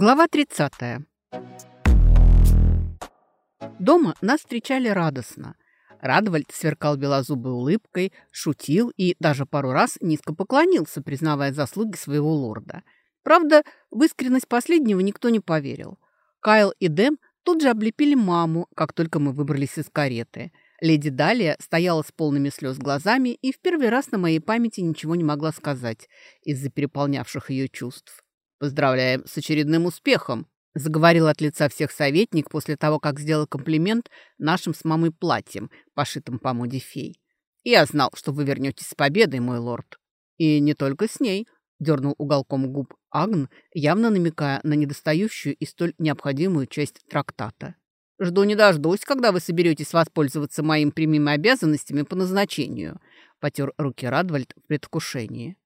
Глава 30. Дома нас встречали радостно. Радвальд сверкал белозубой улыбкой, шутил и даже пару раз низко поклонился, признавая заслуги своего лорда. Правда, в искренность последнего никто не поверил. Кайл и Дэм тут же облепили маму, как только мы выбрались из кареты. Леди Далия стояла с полными слез глазами и в первый раз на моей памяти ничего не могла сказать из-за переполнявших ее чувств. «Поздравляем с очередным успехом», – заговорил от лица всех советник после того, как сделал комплимент нашим с мамой платьем, пошитым по моде фей. «Я знал, что вы вернетесь с победой, мой лорд». «И не только с ней», – дернул уголком губ Агн, явно намекая на недостающую и столь необходимую часть трактата. «Жду не дождусь, когда вы соберетесь воспользоваться моим прямыми обязанностями по назначению», – потер руки Радвальд в предвкушении.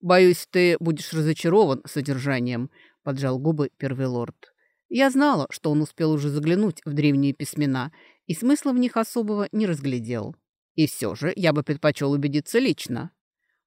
«Боюсь, ты будешь разочарован содержанием», — поджал губы первый лорд. Я знала, что он успел уже заглянуть в древние письмена, и смысла в них особого не разглядел. И все же я бы предпочел убедиться лично.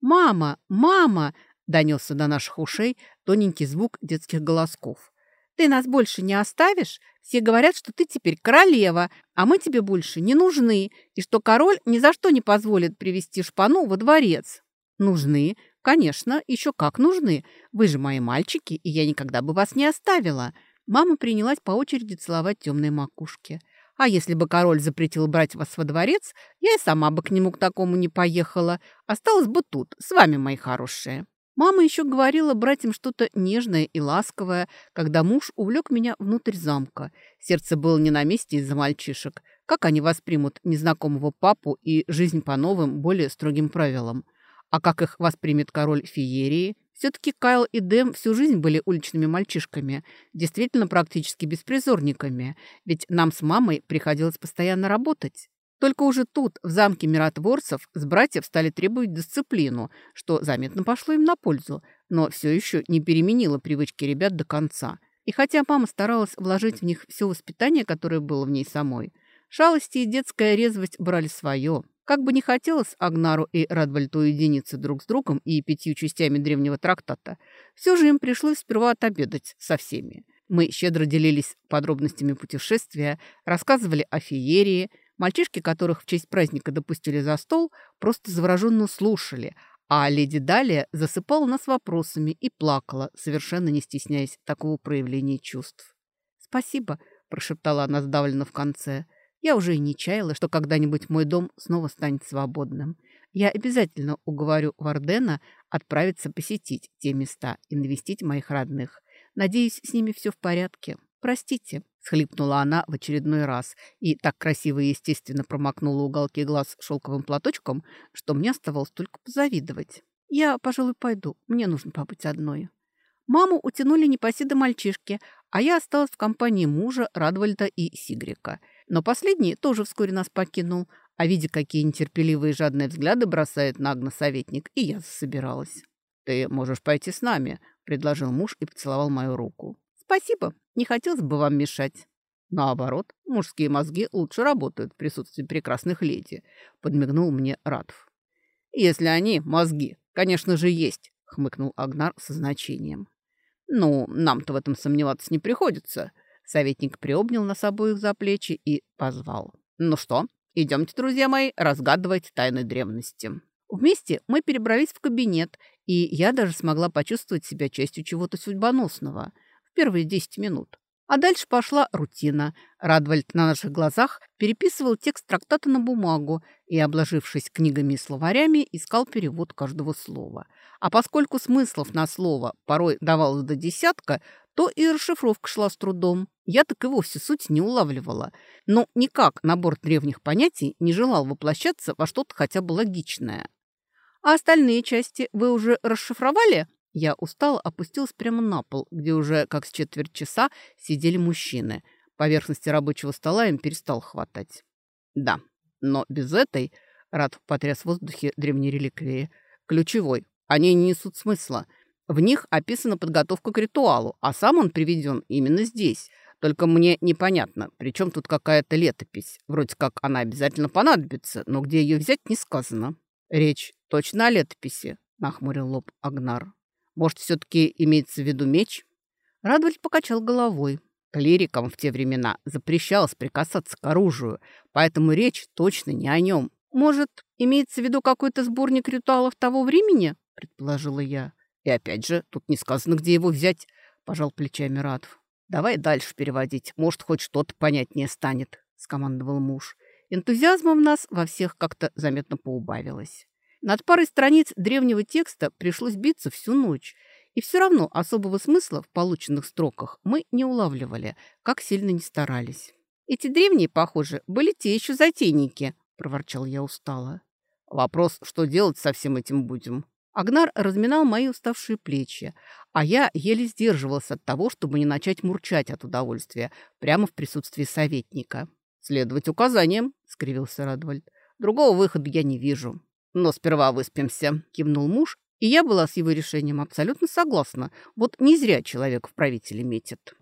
«Мама! Мама!» — донесся до наших ушей тоненький звук детских голосков. «Ты нас больше не оставишь? Все говорят, что ты теперь королева, а мы тебе больше не нужны, и что король ни за что не позволит привести шпану во дворец». «Нужны», «Конечно, еще как нужны. Вы же мои мальчики, и я никогда бы вас не оставила». Мама принялась по очереди целовать темные макушки. «А если бы король запретил брать вас во дворец, я и сама бы к нему к такому не поехала. Осталась бы тут, с вами, мои хорошие». Мама еще говорила братьям что-то нежное и ласковое, когда муж увлек меня внутрь замка. Сердце было не на месте из-за мальчишек. Как они воспримут незнакомого папу и жизнь по новым, более строгим правилам? А как их воспримет король Феерии? Все-таки Кайл и Дэм всю жизнь были уличными мальчишками, действительно практически беспризорниками, ведь нам с мамой приходилось постоянно работать. Только уже тут, в замке миротворцев, с братьев стали требовать дисциплину, что заметно пошло им на пользу, но все еще не переменило привычки ребят до конца. И хотя мама старалась вложить в них все воспитание, которое было в ней самой, шалости и детская резвость брали свое. Как бы не хотелось Агнару и Радвальту уединиться друг с другом и пятью частями древнего трактата, все же им пришлось сперва отобедать со всеми. Мы щедро делились подробностями путешествия, рассказывали о феерии. Мальчишки, которых в честь праздника допустили за стол, просто завороженно слушали, а леди Далия засыпала нас вопросами и плакала, совершенно не стесняясь такого проявления чувств. «Спасибо», – прошептала она сдавленно в конце – я уже и не чаяла, что когда-нибудь мой дом снова станет свободным. Я обязательно уговорю Вардена отправиться посетить те места и навестить моих родных. Надеюсь, с ними все в порядке. Простите, схлипнула она в очередной раз и так красиво и естественно промокнула уголки глаз шелковым платочком, что мне оставалось только позавидовать. Я, пожалуй, пойду. Мне нужно побыть одной. Маму утянули непоседы мальчишки, а я осталась в компании мужа, Радвальда и Сигрика – но последний тоже вскоре нас покинул, а видя, какие нетерпеливые жадные взгляды бросает на Агна советник, и я засобиралась. «Ты можешь пойти с нами», — предложил муж и поцеловал мою руку. «Спасибо, не хотелось бы вам мешать». «Наоборот, мужские мозги лучше работают в присутствии прекрасных леди», — подмигнул мне Радов. «Если они, мозги, конечно же, есть», — хмыкнул Агнар со значением. «Ну, нам-то в этом сомневаться не приходится», Советник приобнял нас обоих за плечи и позвал. «Ну что, идемте, друзья мои, разгадывать тайны древности». Вместе мы перебрались в кабинет, и я даже смогла почувствовать себя частью чего-то судьбоносного в первые десять минут. А дальше пошла рутина. Радвальд на наших глазах переписывал текст трактата на бумагу и, обложившись книгами и словарями, искал перевод каждого слова. А поскольку смыслов на слово порой давалось до десятка, то и расшифровка шла с трудом. Я так и вовсе суть не улавливала. Но никак набор древних понятий не желал воплощаться во что-то хотя бы логичное. «А остальные части вы уже расшифровали?» Я устала, опустилась прямо на пол, где уже как с четверть часа сидели мужчины. Поверхности рабочего стола им перестал хватать. «Да, но без этой...» — Рад потряс в воздухе древней реликвии. «Ключевой. Они не несут смысла. В них описана подготовка к ритуалу, а сам он приведен именно здесь. Только мне непонятно, при чем тут какая-то летопись. Вроде как она обязательно понадобится, но где ее взять не сказано. Речь точно о летописи, нахмурил лоб Агнар. Может, все-таки имеется в виду меч? Радвальд покачал головой. Клирикам в те времена запрещалось прикасаться к оружию, поэтому речь точно не о нем. Может, имеется в виду какой-то сборник ритуалов того времени? Предположила я. И опять же, тут не сказано, где его взять, пожал плечами Радв. Давай дальше переводить, может, хоть что-то понятнее станет, скомандовал муж. Энтузиазма в нас во всех как-то заметно поубавилось. Над парой страниц древнего текста пришлось биться всю ночь, и все равно особого смысла в полученных строках мы не улавливали, как сильно не старались. «Эти древние, похоже, были те еще затейники», – проворчал я устало. «Вопрос, что делать со всем этим будем?» Агнар разминал мои уставшие плечи, а я еле сдерживался от того, чтобы не начать мурчать от удовольствия прямо в присутствии советника. «Следовать указаниям», — скривился Радвальд. «Другого выхода я не вижу». «Но сперва выспимся», — кивнул муж и я была с его решением абсолютно согласна. Вот не зря человек в правителе метит.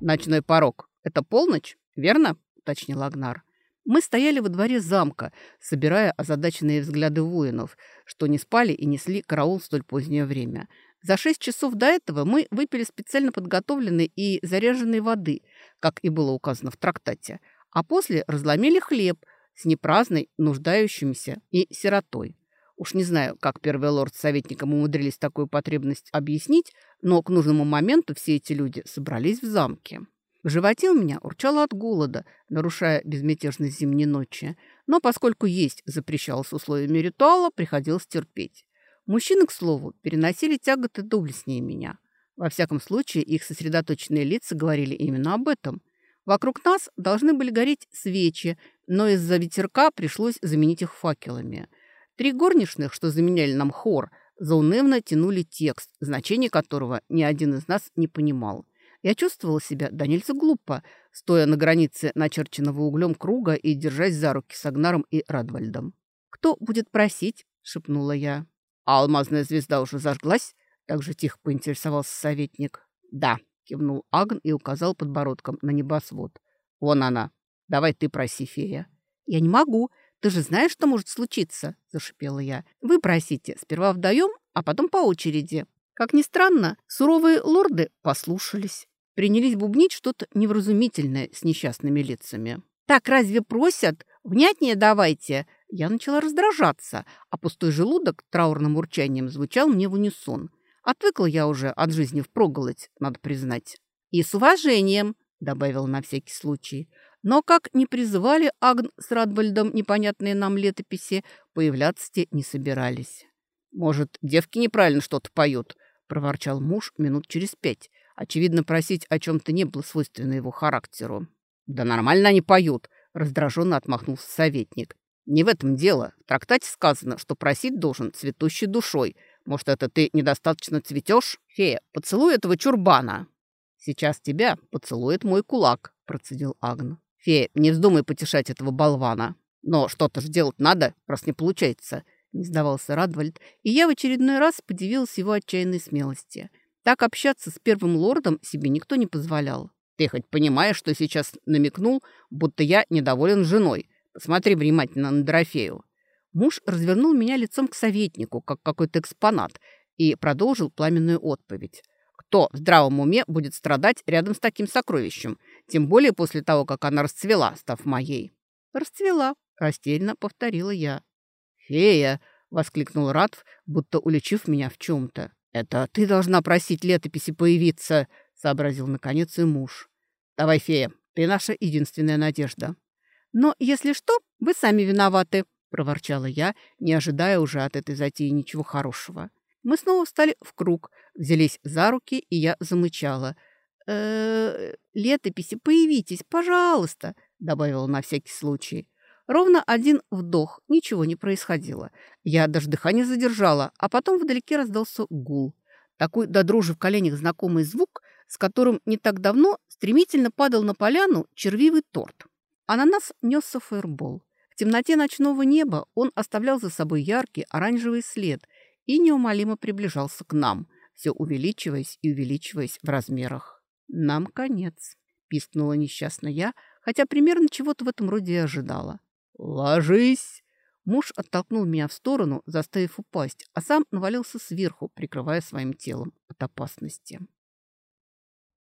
«Ночной порог. Это полночь, верно?» – уточнил Агнар. Мы стояли во дворе замка, собирая озадаченные взгляды воинов, что не спали и несли караул в столь позднее время – за шесть часов до этого мы выпили специально подготовленной и заряженной воды, как и было указано в трактате, а после разломили хлеб с непраздной, нуждающимся и сиротой. Уж не знаю, как первый лорд с советником умудрились такую потребность объяснить, но к нужному моменту все эти люди собрались в замке. В животе у меня урчало от голода, нарушая безмятежность зимней ночи, но поскольку есть запрещалось условиями ритуала, приходилось терпеть. Мужчины, к слову, переносили тяготы доблестнее меня. Во всяком случае, их сосредоточенные лица говорили именно об этом. Вокруг нас должны были гореть свечи, но из-за ветерка пришлось заменить их факелами. Три горничных, что заменяли нам хор, заунывно тянули текст, значение которого ни один из нас не понимал. Я чувствовала себя да нельзя глупо, стоя на границе начерченного углем круга и держась за руки с Агнаром и Радвальдом. «Кто будет просить?» – шепнула я. «А алмазная звезда уже зажглась?» Так же тихо поинтересовался советник. «Да», — кивнул Агн и указал подбородком на небосвод. «Вон она. Давай ты проси, фея». «Я не могу. Ты же знаешь, что может случиться?» – зашипела я. «Вы просите. Сперва вдаем, а потом по очереди». Как ни странно, суровые лорды послушались. Принялись бубнить что-то невразумительное с несчастными лицами. «Так разве просят? Внятнее давайте!» Я начала раздражаться, а пустой желудок траурным урчанием звучал мне в унисон. Отвыкла я уже от жизни впроголодь, надо признать. «И с уважением», — добавил на всякий случай. Но как не призывали Агн с Радвальдом непонятные нам летописи, появляться те не собирались. «Может, девки неправильно что-то поют?» — проворчал муж минут через пять. Очевидно, просить о чем-то не было свойственно его характеру. «Да нормально они поют», — раздраженно отмахнулся советник. «Не в этом дело. В трактате сказано, что просить должен цветущей душой. Может, это ты недостаточно цветешь? Фея, поцелуй этого чурбана». «Сейчас тебя поцелует мой кулак», — процедил Агн. «Фея, не вздумай потешать этого болвана. Но что-то же делать надо, раз не получается», — не сдавался Радвальд, и я в очередной раз подивилась его отчаянной смелости. Так общаться с первым лордом себе никто не позволял. Ты хоть понимаешь, что сейчас намекнул, будто я недоволен женой? Посмотри внимательно на Дорофею». Муж развернул меня лицом к советнику, как какой-то экспонат, и продолжил пламенную отповедь. «Кто в здравом уме будет страдать рядом с таким сокровищем? Тем более после того, как она расцвела, став моей». «Расцвела», — растерянно повторила я. «Фея!» — воскликнул Ратв, будто уличив меня в чем-то. «Это ты должна просить летописи появиться!» сообразил наконец и муж. «Давай, фея, ты наша единственная надежда». «Но, если что, вы сами виноваты», — проворчала я, не ожидая уже от этой затеи ничего хорошего. Мы снова встали в круг, взялись за руки, и я замычала. Э летописи, появитесь, пожалуйста», — добавила на всякий случай. Ровно один вдох, ничего не происходило. Я даже дыхание задержала, а потом вдалеке раздался гул. Такой до дрожи в коленях знакомый звук, с которым не так давно стремительно падал на поляну червивый торт. А на нас несся фаербол. В темноте ночного неба он оставлял за собой яркий оранжевый след и неумолимо приближался к нам, все увеличиваясь и увеличиваясь в размерах. «Нам конец», — пискнула несчастно я, хотя примерно чего-то в этом роде и ожидала. «Ложись!» Муж оттолкнул меня в сторону, заставив упасть, а сам навалился сверху, прикрывая своим телом от опасности.